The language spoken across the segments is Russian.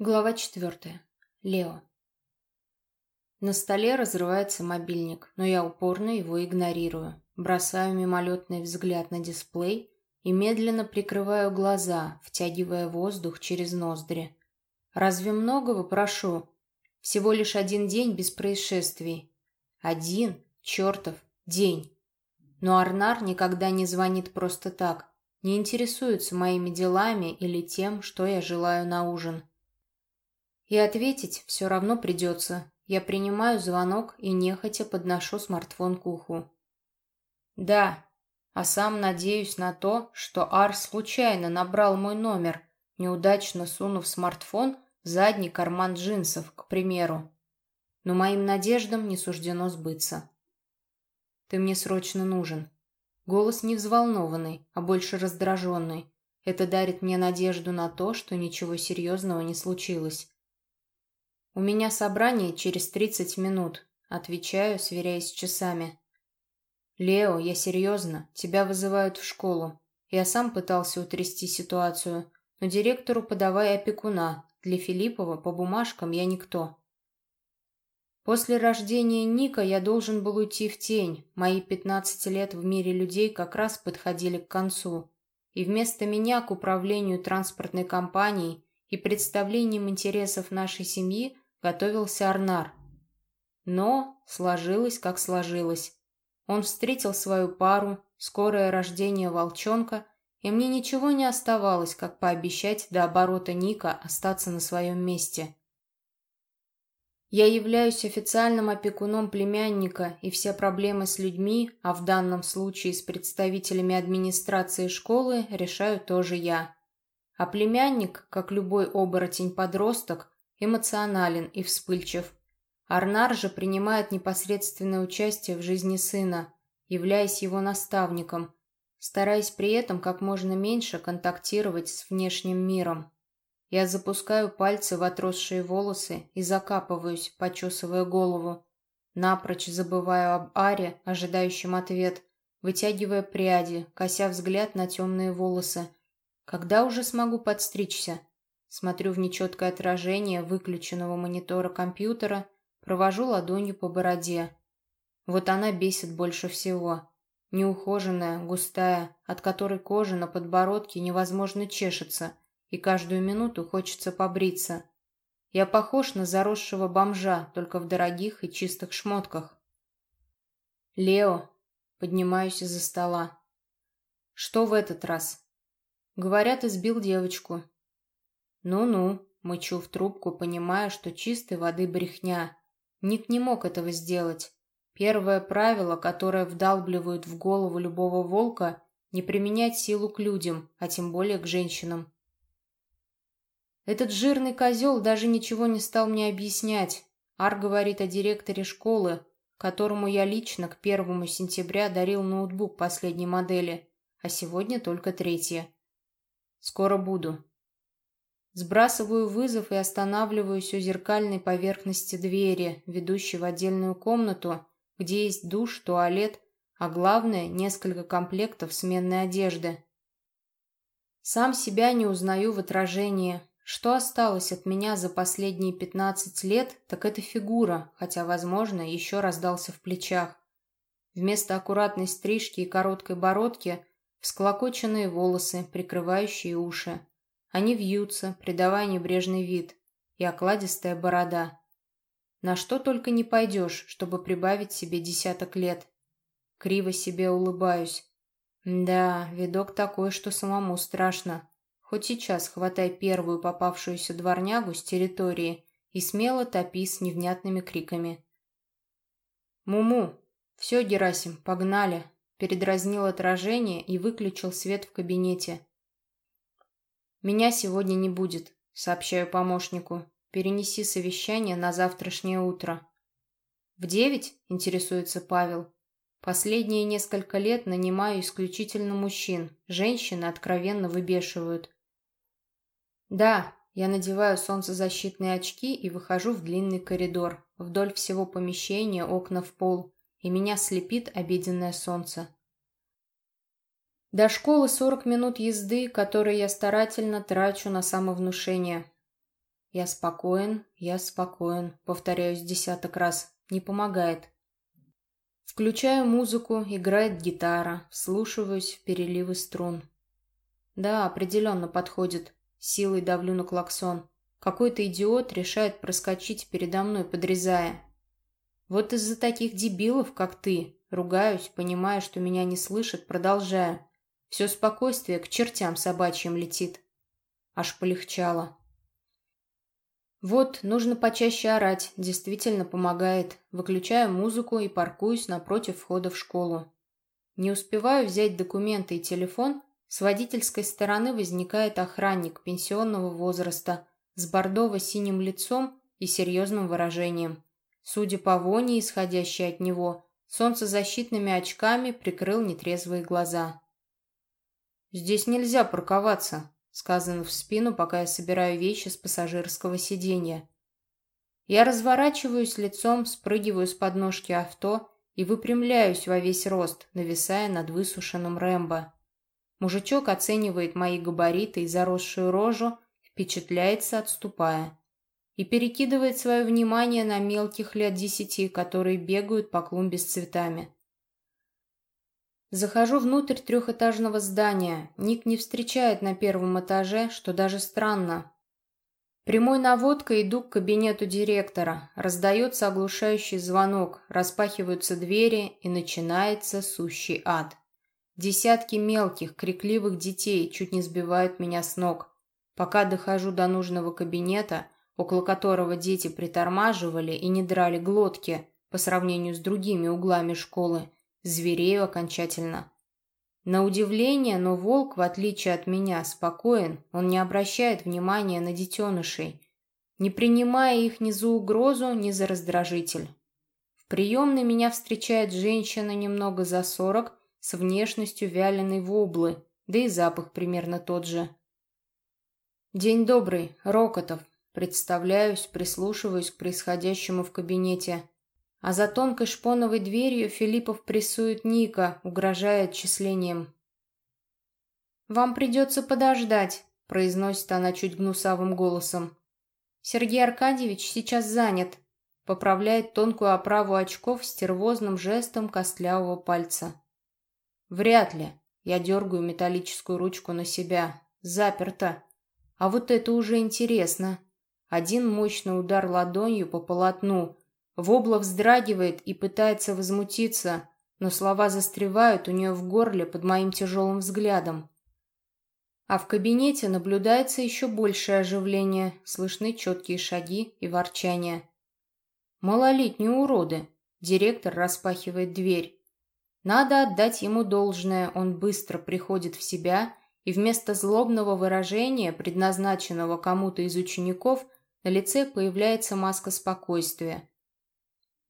Глава четвертая. Лео. На столе разрывается мобильник, но я упорно его игнорирую. Бросаю мимолетный взгляд на дисплей и медленно прикрываю глаза, втягивая воздух через ноздри. Разве многого прошу? Всего лишь один день без происшествий. Один чертов день. Но Арнар никогда не звонит просто так, не интересуется моими делами или тем, что я желаю на ужин. И ответить все равно придется. Я принимаю звонок и нехотя подношу смартфон к уху. Да, а сам надеюсь на то, что Ар случайно набрал мой номер, неудачно сунув смартфон в задний карман джинсов, к примеру. Но моим надеждам не суждено сбыться. Ты мне срочно нужен. Голос не взволнованный, а больше раздраженный. Это дарит мне надежду на то, что ничего серьезного не случилось. «У меня собрание через тридцать минут», — отвечаю, сверяясь с часами. «Лео, я серьезно. Тебя вызывают в школу. Я сам пытался утрясти ситуацию, но директору подавай опекуна. Для Филиппова по бумажкам я никто». После рождения Ника я должен был уйти в тень. Мои пятнадцать лет в мире людей как раз подходили к концу. И вместо меня к управлению транспортной компанией и представлением интересов нашей семьи готовился Арнар. Но сложилось, как сложилось. Он встретил свою пару, скорое рождение волчонка, и мне ничего не оставалось, как пообещать до оборота Ника остаться на своем месте. Я являюсь официальным опекуном племянника, и все проблемы с людьми, а в данном случае с представителями администрации школы, решаю тоже я. А племянник, как любой оборотень-подросток, эмоционален и вспыльчив. Арнар же принимает непосредственное участие в жизни сына, являясь его наставником, стараясь при этом как можно меньше контактировать с внешним миром. Я запускаю пальцы в отросшие волосы и закапываюсь, почесывая голову. Напрочь забываю об Аре, ожидающем ответ, вытягивая пряди, кося взгляд на темные волосы. Когда уже смогу подстричься? Смотрю в нечеткое отражение выключенного монитора компьютера, провожу ладонью по бороде. Вот она бесит больше всего. Неухоженная, густая, от которой кожа на подбородке невозможно чешется, и каждую минуту хочется побриться. Я похож на заросшего бомжа, только в дорогих и чистых шмотках. «Лео!» Поднимаюсь из-за стола. «Что в этот раз?» Говорят, избил девочку. «Ну-ну», — мычу в трубку, понимая, что чистой воды брехня. Ник не мог этого сделать. Первое правило, которое вдалбливают в голову любого волка — не применять силу к людям, а тем более к женщинам. Этот жирный козел даже ничего не стал мне объяснять. Ар говорит о директоре школы, которому я лично к первому сентября дарил ноутбук последней модели, а сегодня только третья. Скоро буду. Сбрасываю вызов и останавливаюсь у зеркальной поверхности двери, ведущей в отдельную комнату, где есть душ, туалет, а главное, несколько комплектов сменной одежды. Сам себя не узнаю в отражении. Что осталось от меня за последние пятнадцать лет, так это фигура, хотя, возможно, еще раздался в плечах. Вместо аккуратной стрижки и короткой бородки – всклокоченные волосы, прикрывающие уши. Они вьются, придавая небрежный вид, и окладистая борода. На что только не пойдешь, чтобы прибавить себе десяток лет. Криво себе улыбаюсь. Да, видок такой, что самому страшно. Хоть сейчас хватай первую попавшуюся дворнягу с территории и смело топи с невнятными криками. «Муму! Все, Герасим, погнали!» Передразнил отражение и выключил свет в кабинете. «Меня сегодня не будет», — сообщаю помощнику. «Перенеси совещание на завтрашнее утро». «В девять?» — интересуется Павел. «Последние несколько лет нанимаю исключительно мужчин. Женщины откровенно выбешивают». «Да», я надеваю солнцезащитные очки и выхожу в длинный коридор. Вдоль всего помещения окна в пол, и меня слепит обеденное солнце. До школы 40 минут езды, которые я старательно трачу на самовнушение. Я спокоен, я спокоен, повторяюсь десяток раз. Не помогает. Включаю музыку, играет гитара, вслушиваюсь в переливы струн. Да, определенно подходит. Силой давлю на клаксон. Какой-то идиот решает проскочить передо мной, подрезая. Вот из-за таких дебилов, как ты, ругаюсь, понимая, что меня не слышат, продолжаю. Все спокойствие к чертям собачьим летит. Аж полегчало. Вот, нужно почаще орать, действительно помогает. Выключаю музыку и паркуюсь напротив входа в школу. Не успеваю взять документы и телефон, с водительской стороны возникает охранник пенсионного возраста с бордово-синим лицом и серьезным выражением. Судя по воне, исходящей от него, солнцезащитными очками прикрыл нетрезвые глаза. «Здесь нельзя парковаться», — сказано в спину, пока я собираю вещи с пассажирского сиденья. Я разворачиваюсь лицом, спрыгиваю с подножки авто и выпрямляюсь во весь рост, нависая над высушенным Рэмбо. Мужичок оценивает мои габариты и заросшую рожу, впечатляется, отступая и перекидывает свое внимание на мелких лет десяти, которые бегают по клумбе с цветами. Захожу внутрь трехэтажного здания. Ник не встречает на первом этаже, что даже странно. Прямой наводкой иду к кабинету директора. Раздается оглушающий звонок, распахиваются двери и начинается сущий ад. Десятки мелких, крикливых детей чуть не сбивают меня с ног. Пока дохожу до нужного кабинета, около которого дети притормаживали и не драли глотки по сравнению с другими углами школы, зверею окончательно. На удивление, но волк, в отличие от меня, спокоен, он не обращает внимания на детенышей, не принимая их ни за угрозу, ни за раздражитель. В приемной меня встречает женщина немного за сорок, с внешностью вяленой воблы, да и запах примерно тот же. «День добрый, Рокотов», Представляюсь, прислушиваюсь к происходящему в кабинете. А за тонкой шпоновой дверью Филиппов прессует Ника, угрожая отчислением. «Вам придется подождать», — произносит она чуть гнусавым голосом. «Сергей Аркадьевич сейчас занят», — поправляет тонкую оправу очков стервозным жестом костлявого пальца. «Вряд ли», — я дергаю металлическую ручку на себя. «Заперто. А вот это уже интересно. Один мощный удар ладонью по полотну. Вобла вздрагивает и пытается возмутиться, но слова застревают у нее в горле под моим тяжелым взглядом. А в кабинете наблюдается еще большее оживление, слышны четкие шаги и ворчания. Малолетние уроды. Директор распахивает дверь. Надо отдать ему должное, он быстро приходит в себя и вместо злобного выражения, предназначенного кому-то из учеников, на лице появляется маска спокойствия.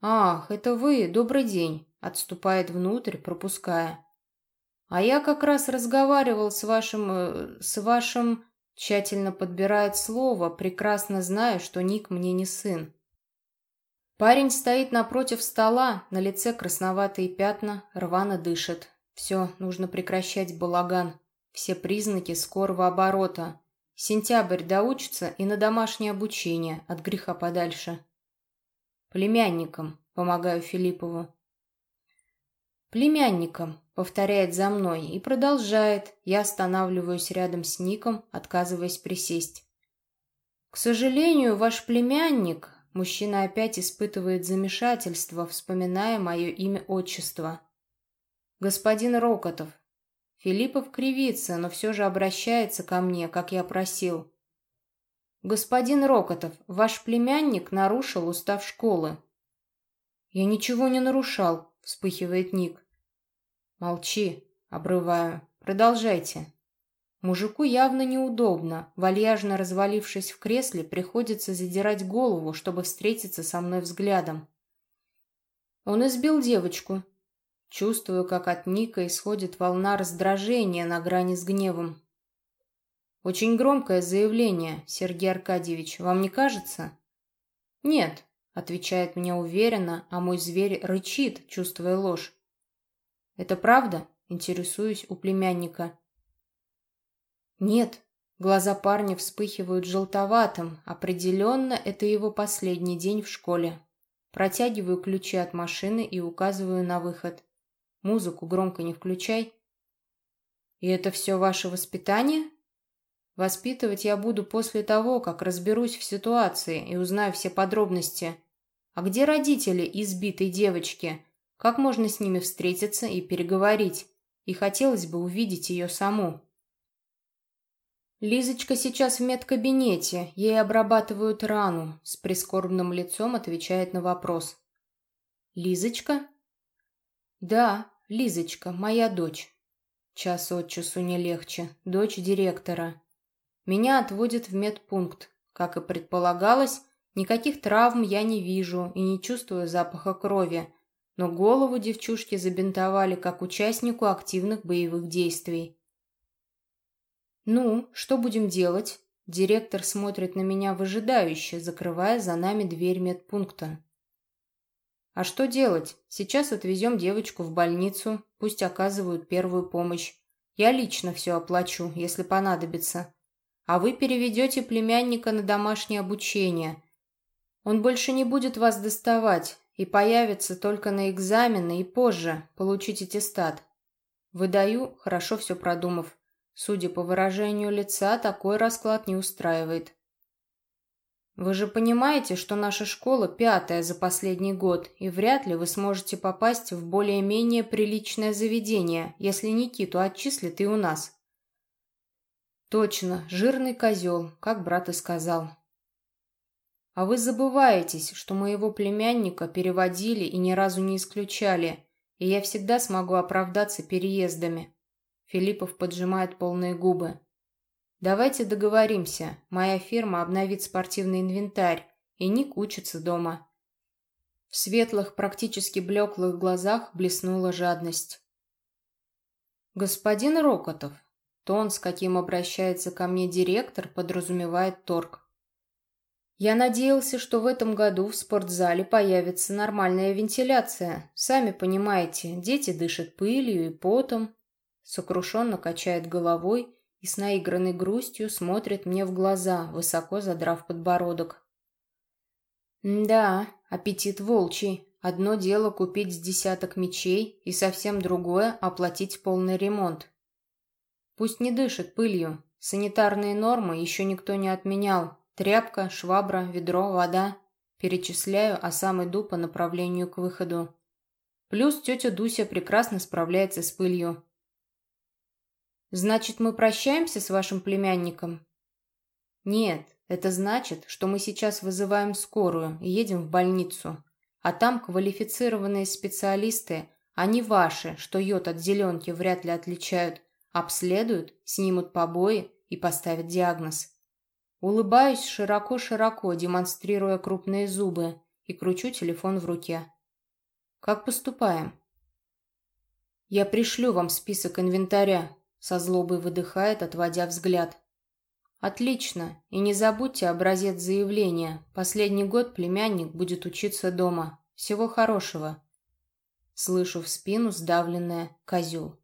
«Ах, это вы, добрый день!» Отступает внутрь, пропуская. «А я как раз разговаривал с вашим... Э, с вашим...» Тщательно подбирает слово, прекрасно зная, что Ник мне не сын. Парень стоит напротив стола, на лице красноватые пятна, рвано дышит. Все, нужно прекращать балаган. Все признаки скорого оборота. Сентябрь доучится и на домашнее обучение, от греха подальше. Племянникам, помогаю Филиппову. Племянникам, повторяет за мной и продолжает. Я останавливаюсь рядом с Ником, отказываясь присесть. К сожалению, ваш племянник, мужчина опять испытывает замешательство, вспоминая мое имя-отчество. Господин Рокотов, Филиппов кривится, но все же обращается ко мне, как я просил. «Господин Рокотов, ваш племянник нарушил устав школы». «Я ничего не нарушал», — вспыхивает Ник. «Молчи», — обрываю. «Продолжайте». Мужику явно неудобно. Вальяжно развалившись в кресле, приходится задирать голову, чтобы встретиться со мной взглядом. Он избил девочку, Чувствую, как от Ника исходит волна раздражения на грани с гневом. Очень громкое заявление, Сергей Аркадьевич, вам не кажется? Нет, отвечает мне уверенно, а мой зверь рычит, чувствуя ложь. Это правда? Интересуюсь у племянника. Нет, Глаза парня вспыхивают желтоватым. Определенно, это его последний день в школе. Протягиваю ключи от машины и указываю на выход. Музыку громко не включай. И это все ваше воспитание? Воспитывать я буду после того, как разберусь в ситуации и узнаю все подробности. А где родители избитой девочки? Как можно с ними встретиться и переговорить? И хотелось бы увидеть ее саму. Лизочка сейчас в медкабинете, ей обрабатывают рану, с прискорбным лицом отвечает на вопрос. Лизочка? Да, Лизочка, моя дочь. Час от часу не легче, дочь директора. Меня отводят в медпункт. Как и предполагалось, никаких травм я не вижу и не чувствую запаха крови, но голову девчушки забинтовали как участнику активных боевых действий. «Ну, что будем делать?» Директор смотрит на меня выжидающе, закрывая за нами дверь медпункта. «А что делать? Сейчас отвезем девочку в больницу, пусть оказывают первую помощь. Я лично все оплачу, если понадобится. А вы переведете племянника на домашнее обучение. Он больше не будет вас доставать и появится только на экзамены и позже получить аттестат. Выдаю, хорошо все продумав. Судя по выражению лица, такой расклад не устраивает. Вы же понимаете, что наша школа пятая за последний год, и вряд ли вы сможете попасть в более-менее приличное заведение, если Никиту отчислят и у нас. Точно, жирный козел, как брат и сказал. А вы забываетесь, что моего племянника переводили и ни разу не исключали, и я всегда смогу оправдаться переездами. Филиппов поджимает полные губы. Давайте договоримся. Моя фирма обновит спортивный инвентарь, и Ник учится дома. В светлых, практически блеклых глазах блеснула жадность. Господин Рокотов, тон, с каким обращается ко мне директор, подразумевает торг. Я надеялся, что в этом году в спортзале появится нормальная вентиляция. Сами понимаете, дети дышат пылью и потом сокрушенно качает головой и с наигранной грустью смотрит мне в глаза, высоко задрав подбородок. «Да, аппетит волчий. Одно дело купить с десяток мечей, и совсем другое — оплатить полный ремонт. Пусть не дышит пылью. Санитарные нормы еще никто не отменял. Тряпка, швабра, ведро, вода. Перечисляю, а сам иду по направлению к выходу. Плюс тетя Дуся прекрасно справляется с пылью. Значит, мы прощаемся с вашим племянником? Нет, это значит, что мы сейчас вызываем скорую и едем в больницу. А там квалифицированные специалисты, они ваши, что йод от зеленки вряд ли отличают, обследуют, снимут побои и поставят диагноз. Улыбаюсь широко-широко, демонстрируя крупные зубы, и кручу телефон в руке. Как поступаем? Я пришлю вам список инвентаря, со злобой выдыхает, отводя взгляд. Отлично. И не забудьте образец заявления. Последний год племянник будет учиться дома. Всего хорошего. Слышу в спину сдавленное «козел».